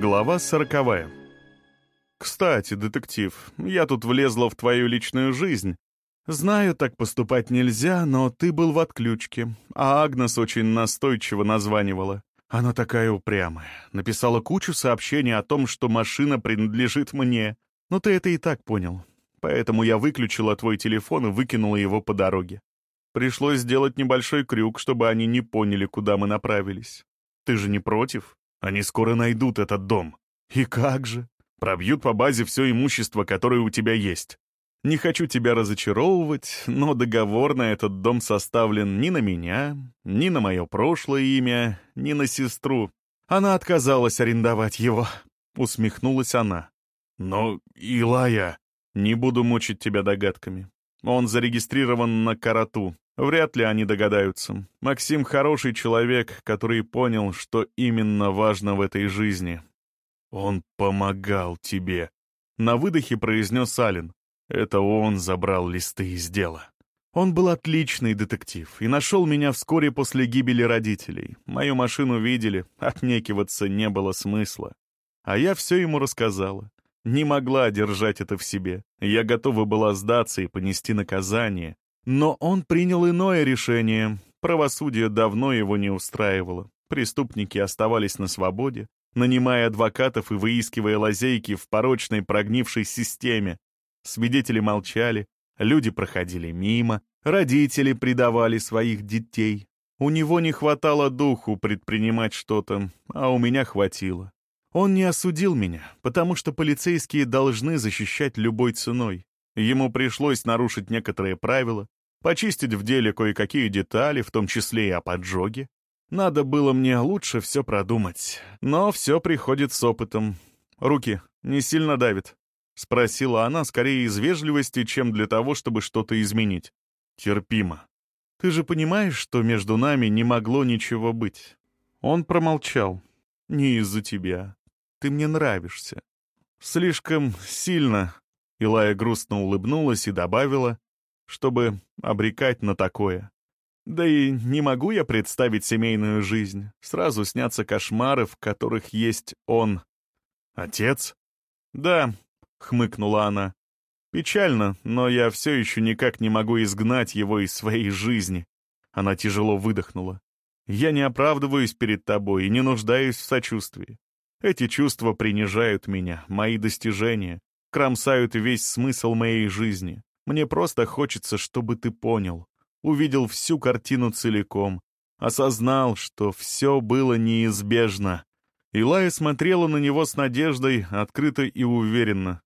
Глава сороковая. «Кстати, детектив, я тут влезла в твою личную жизнь. Знаю, так поступать нельзя, но ты был в отключке, а Агнес очень настойчиво названивала. Она такая упрямая. Написала кучу сообщений о том, что машина принадлежит мне. Но ты это и так понял. Поэтому я выключила твой телефон и выкинула его по дороге. Пришлось сделать небольшой крюк, чтобы они не поняли, куда мы направились. Ты же не против? Они скоро найдут этот дом. И как же? Пробьют по базе все имущество, которое у тебя есть. Не хочу тебя разочаровывать, но договор на этот дом составлен ни на меня, ни на мое прошлое имя, ни на сестру. Она отказалась арендовать его. Усмехнулась она. Но, Илая, не буду мучить тебя догадками. Он зарегистрирован на Карату. Вряд ли они догадаются. Максим хороший человек, который понял, что именно важно в этой жизни. Он помогал тебе. На выдохе произнес Ален. Это он забрал листы из дела. Он был отличный детектив и нашел меня вскоре после гибели родителей. Мою машину видели, отнекиваться не было смысла. А я все ему рассказала. Не могла держать это в себе. Я готова была сдаться и понести наказание. Но он принял иное решение. Правосудие давно его не устраивало. Преступники оставались на свободе, нанимая адвокатов и выискивая лазейки в порочной прогнившей системе. Свидетели молчали, люди проходили мимо, родители предавали своих детей. У него не хватало духу предпринимать что-то, а у меня хватило. Он не осудил меня, потому что полицейские должны защищать любой ценой. Ему пришлось нарушить некоторые правила, почистить в деле кое-какие детали, в том числе и о поджоге. Надо было мне лучше все продумать, но все приходит с опытом. Руки не сильно давит. Спросила она скорее из вежливости, чем для того, чтобы что-то изменить. Терпимо. Ты же понимаешь, что между нами не могло ничего быть. Он промолчал. Не из-за тебя. Ты мне нравишься. Слишком сильно. Илая грустно улыбнулась и добавила, чтобы обрекать на такое. Да и не могу я представить семейную жизнь. Сразу снятся кошмары, в которых есть он. Отец? Да, хмыкнула она. Печально, но я все еще никак не могу изгнать его из своей жизни. Она тяжело выдохнула. Я не оправдываюсь перед тобой и не нуждаюсь в сочувствии. Эти чувства принижают меня, мои достижения, кромсают весь смысл моей жизни. Мне просто хочется, чтобы ты понял, увидел всю картину целиком, осознал, что все было неизбежно. Илая смотрела на него с надеждой, открыто и уверенно.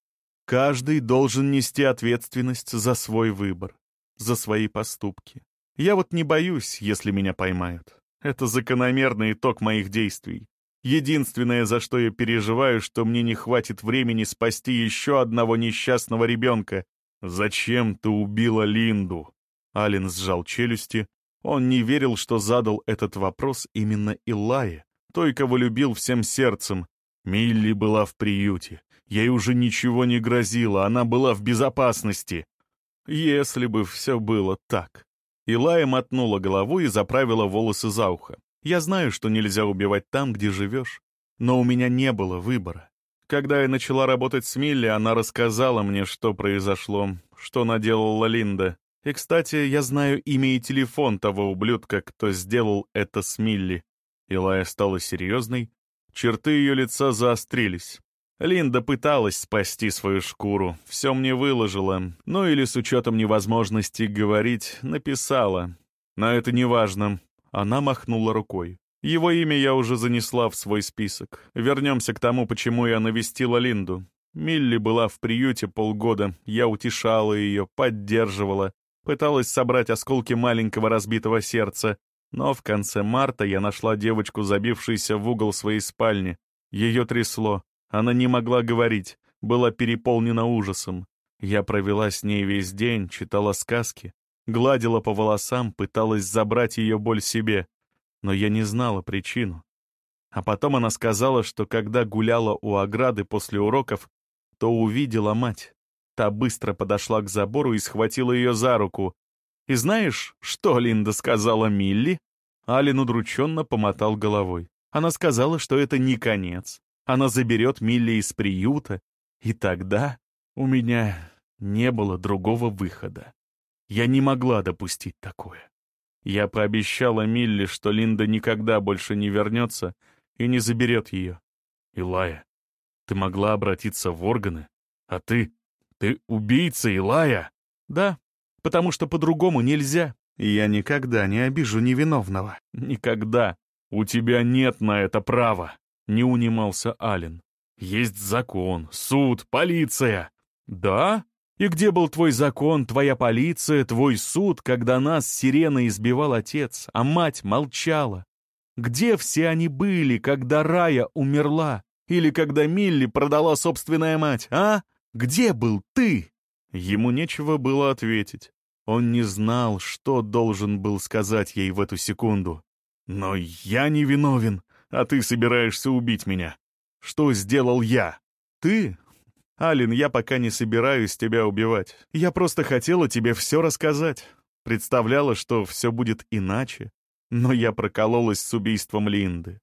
Каждый должен нести ответственность за свой выбор, за свои поступки. Я вот не боюсь, если меня поймают. Это закономерный итог моих действий. Единственное, за что я переживаю, что мне не хватит времени спасти еще одного несчастного ребенка. Зачем ты убила Линду? Ален сжал челюсти. Он не верил, что задал этот вопрос именно Илае, той, кого любил всем сердцем. Милли была в приюте. Ей уже ничего не грозило, она была в безопасности. Если бы все было так. Илая мотнула головой и заправила волосы за ухо. Я знаю, что нельзя убивать там, где живешь, но у меня не было выбора. Когда я начала работать с Милли, она рассказала мне, что произошло, что наделала Линда. И, кстати, я знаю имя и телефон того ублюдка, кто сделал это с Милли. Илая стала серьезной, черты ее лица заострились. Линда пыталась спасти свою шкуру, все мне выложила, ну или с учетом невозможности говорить, написала. Но это не важно. Она махнула рукой. Его имя я уже занесла в свой список. Вернемся к тому, почему я навестила Линду. Милли была в приюте полгода, я утешала ее, поддерживала, пыталась собрать осколки маленького разбитого сердца, но в конце марта я нашла девочку, забившуюся в угол своей спальни. Ее трясло, она не могла говорить, была переполнена ужасом. Я провела с ней весь день, читала сказки, гладила по волосам, пыталась забрать ее боль себе, но я не знала причину. А потом она сказала, что когда гуляла у ограды после уроков, то увидела мать. Та быстро подошла к забору и схватила ее за руку. «И знаешь, что Линда сказала Милли?» Алин удрученно помотал головой. Она сказала, что это не конец, Она заберет Милли из приюта, и тогда у меня не было другого выхода. Я не могла допустить такое. Я пообещала Милли, что Линда никогда больше не вернется и не заберет ее. Илая, ты могла обратиться в органы, а ты... Ты убийца, Илая! Да, потому что по-другому нельзя. И я никогда не обижу невиновного. Никогда. У тебя нет на это права, не унимался Ален. Есть закон, суд, полиция. Да? И где был твой закон, твоя полиция, твой суд, когда нас сиреной избивал отец, а мать молчала? Где все они были, когда Рая умерла? Или когда Милли продала собственная мать, а? Где был ты?» Ему нечего было ответить. Он не знал, что должен был сказать ей в эту секунду. «Но я не виновен, а ты собираешься убить меня. Что сделал я? Ты? Алин, я пока не собираюсь тебя убивать. Я просто хотела тебе все рассказать. Представляла, что все будет иначе. Но я прокололась с убийством Линды.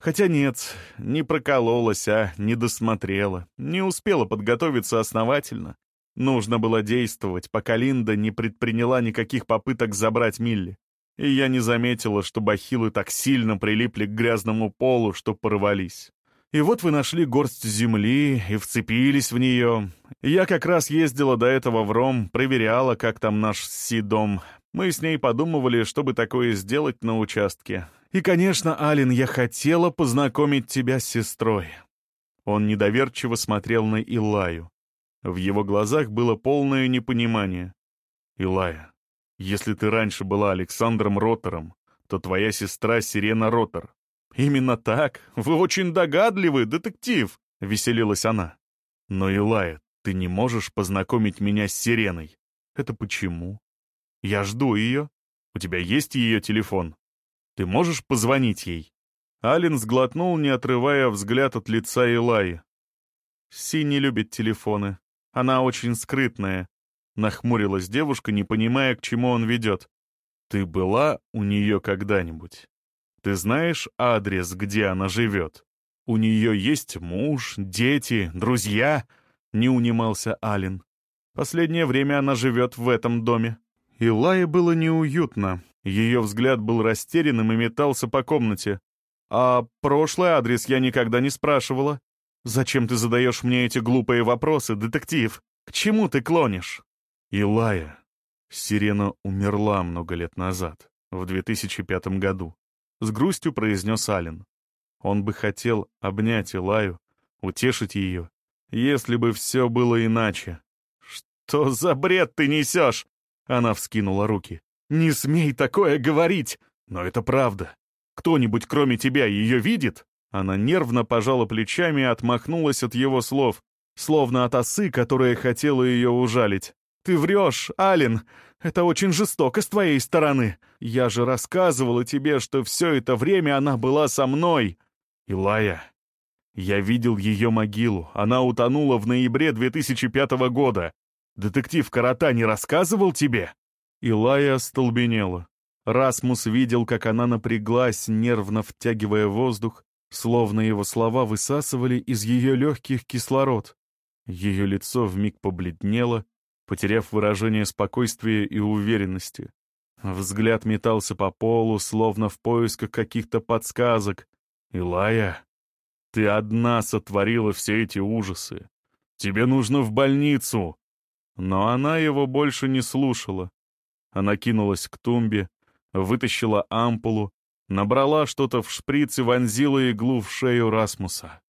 Хотя нет, не прокололась, а не досмотрела. Не успела подготовиться основательно. Нужно было действовать, пока Линда не предприняла никаких попыток забрать Милли. И я не заметила, что бахилы так сильно прилипли к грязному полу, что порвались. И вот вы нашли горсть земли и вцепились в нее. Я как раз ездила до этого в Ром, проверяла, как там наш Си-дом. Мы с ней подумывали, чтобы такое сделать на участке. И, конечно, Алин, я хотела познакомить тебя с сестрой». Он недоверчиво смотрел на Илаю. В его глазах было полное непонимание. «Илая, если ты раньше была Александром Ротором, то твоя сестра Сирена Ротор». «Именно так. Вы очень догадливый, детектив», — веселилась она. «Но, Илая, ты не можешь познакомить меня с Сиреной. Это почему? Я жду ее. У тебя есть ее телефон?» Ты можешь позвонить ей?» Ален сглотнул, не отрывая взгляд от лица Илаи. «Си не любит телефоны. Она очень скрытная», — нахмурилась девушка, не понимая, к чему он ведет. «Ты была у нее когда-нибудь? Ты знаешь адрес, где она живет? У нее есть муж, дети, друзья?» — не унимался Ален. «Последнее время она живет в этом доме». Илае было неуютно, ее взгляд был растерянным и метался по комнате. «А прошлый адрес я никогда не спрашивала. Зачем ты задаешь мне эти глупые вопросы, детектив? К чему ты клонишь?» «Илая». Сирена умерла много лет назад, в 2005 году. С грустью произнес Ален. Он бы хотел обнять Илаю, утешить ее, если бы все было иначе. «Что за бред ты несешь?» Она вскинула руки. «Не смей такое говорить!» «Но это правда. Кто-нибудь, кроме тебя, ее видит?» Она нервно пожала плечами и отмахнулась от его слов, словно от осы, которая хотела ее ужалить. «Ты врешь, Ален! Это очень жестоко с твоей стороны! Я же рассказывала тебе, что все это время она была со мной!» «Илая, я видел ее могилу. Она утонула в ноябре 2005 года. Детектив Карата не рассказывал тебе?» Илая остолбенела. Расмус видел, как она напряглась, нервно втягивая воздух, словно его слова высасывали из ее легких кислород. Ее лицо вмиг побледнело, потеряв выражение спокойствия и уверенности. Взгляд метался по полу, словно в поисках каких-то подсказок. «Илая, ты одна сотворила все эти ужасы. Тебе нужно в больницу!» Но она его больше не слушала. Она кинулась к тумбе, вытащила ампулу, набрала что-то в шприц и вонзила иглу в шею Расмуса.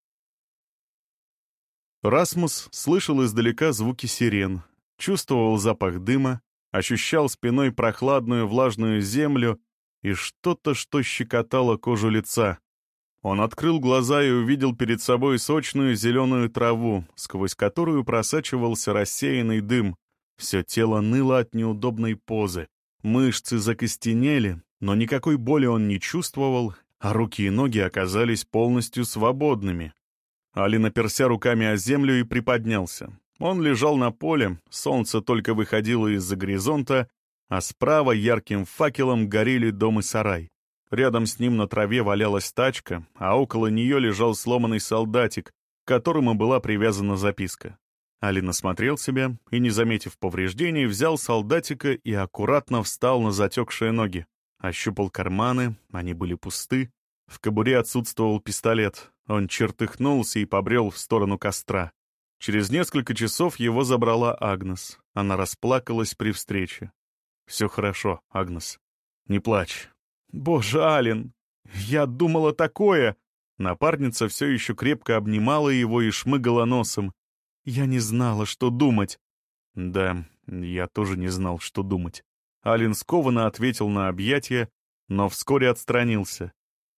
Расмус слышал издалека звуки сирен, чувствовал запах дыма, ощущал спиной прохладную влажную землю и что-то, что щекотало кожу лица. Он открыл глаза и увидел перед собой сочную зеленую траву, сквозь которую просачивался рассеянный дым. Все тело ныло от неудобной позы. Мышцы закостенели, но никакой боли он не чувствовал, а руки и ноги оказались полностью свободными. Али наперся руками о землю и приподнялся. Он лежал на поле, солнце только выходило из-за горизонта, а справа ярким факелом горели дом и сарай. Рядом с ним на траве валялась тачка, а около нее лежал сломанный солдатик, к которому была привязана записка. Алин осмотрел себя и, не заметив повреждений, взял солдатика и аккуратно встал на затекшие ноги. Ощупал карманы, они были пусты. В кобуре отсутствовал пистолет. Он чертыхнулся и побрел в сторону костра. Через несколько часов его забрала Агнес. Она расплакалась при встрече. «Все хорошо, Агнес. Не плачь». «Боже, Ален, я думала такое!» Напарница все еще крепко обнимала его и шмыгала носом. «Я не знала, что думать». «Да, я тоже не знал, что думать». Ален скованно ответил на объятия, но вскоре отстранился.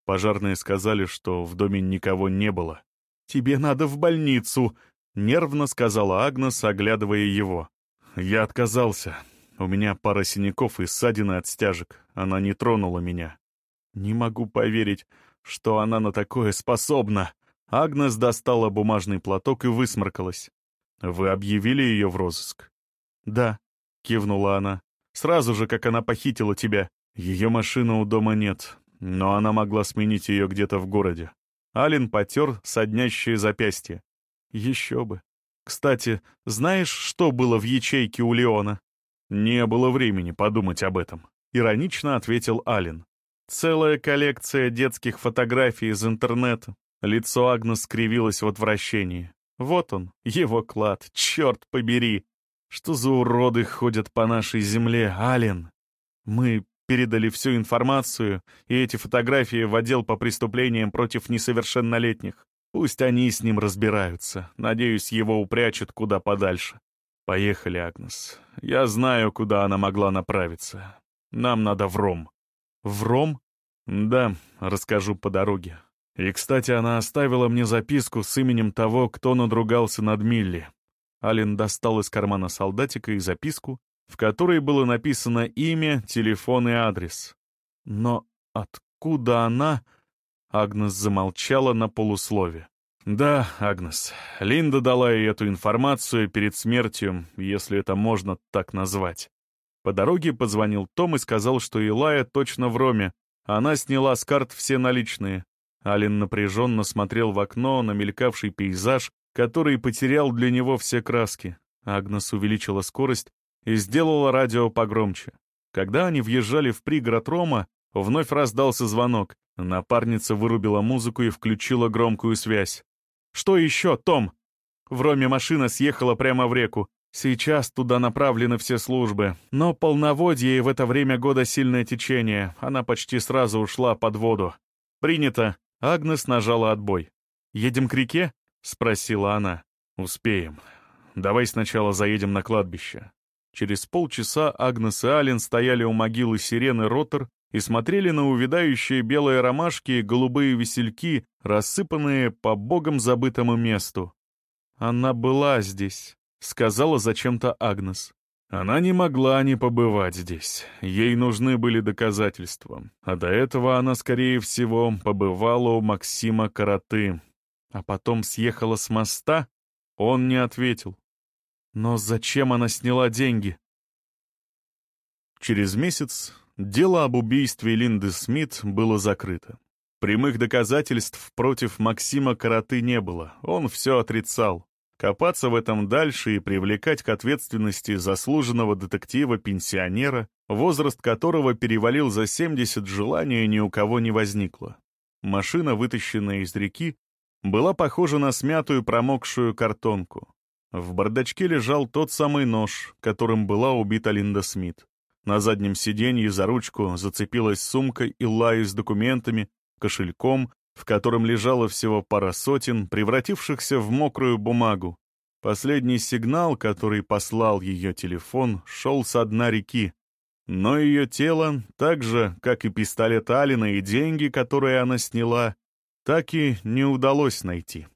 Пожарные сказали, что в доме никого не было. «Тебе надо в больницу», — нервно сказала Агнес, оглядывая его. «Я отказался. У меня пара синяков и ссадины от стяжек. Она не тронула меня». «Не могу поверить, что она на такое способна». Агнес достала бумажный платок и высморкалась. «Вы объявили ее в розыск?» «Да», — кивнула она. «Сразу же, как она похитила тебя. Ее машины у дома нет, но она могла сменить ее где-то в городе. Ален потер соднящее запястье. Еще бы. Кстати, знаешь, что было в ячейке у Леона? Не было времени подумать об этом. Иронично ответил Ален. Целая коллекция детских фотографий из интернета. Лицо Агнес скривилось в отвращении. Вот он, его клад, черт побери. Что за уроды ходят по нашей земле, Ален? Мы передали всю информацию и эти фотографии в отдел по преступлениям против несовершеннолетних. Пусть они с ним разбираются. Надеюсь, его упрячут куда подальше. Поехали, Агнес. Я знаю, куда она могла направиться. Нам надо в Ром. В Ром? Да, расскажу по дороге. И, кстати, она оставила мне записку с именем того, кто надругался над Милли. Ален достал из кармана солдатика и записку, в которой было написано имя, телефон и адрес. Но откуда она... Агнес замолчала на полуслове. «Да, Агнес, Линда дала ей эту информацию перед смертью, если это можно так назвать. По дороге позвонил Том и сказал, что Илая точно в Роме. Она сняла с карт все наличные. Ален напряженно смотрел в окно на мелькавший пейзаж, который потерял для него все краски. Агнес увеличила скорость и сделала радио погромче. Когда они въезжали в пригород Рома, вновь раздался звонок. Напарница вырубила музыку и включила громкую связь. «Что еще, Том?» В Роме машина съехала прямо в реку. Сейчас туда направлены все службы. Но полноводье и в это время года сильное течение. Она почти сразу ушла под воду. «Принято». Агнес нажала отбой. «Едем к реке?» — спросила она. «Успеем. Давай сначала заедем на кладбище. Через полчаса Агнес и Ален стояли у могилы сирены Роттер и смотрели на увядающие белые ромашки и голубые весельки, рассыпанные по богам забытому месту. «Она была здесь», — сказала зачем-то Агнес. Она не могла не побывать здесь. Ей нужны были доказательства. А до этого она, скорее всего, побывала у Максима Караты. А потом съехала с моста? Он не ответил. Но зачем она сняла деньги? Через месяц дело об убийстве Линды Смит было закрыто. Прямых доказательств против Максима Караты не было, он все отрицал. Копаться в этом дальше и привлекать к ответственности заслуженного детектива-пенсионера, возраст которого перевалил за 70 желания ни у кого не возникло. Машина, вытащенная из реки, была похожа на смятую промокшую картонку. В бардачке лежал тот самый нож, которым была убита Линда Смит. На заднем сиденье за ручку зацепилась сумка и лай с документами, кошельком, в котором лежало всего пара сотен, превратившихся в мокрую бумагу. Последний сигнал, который послал ее телефон, шел со дна реки. Но ее тело, так же, как и пистолет Алина и деньги, которые она сняла, так и не удалось найти.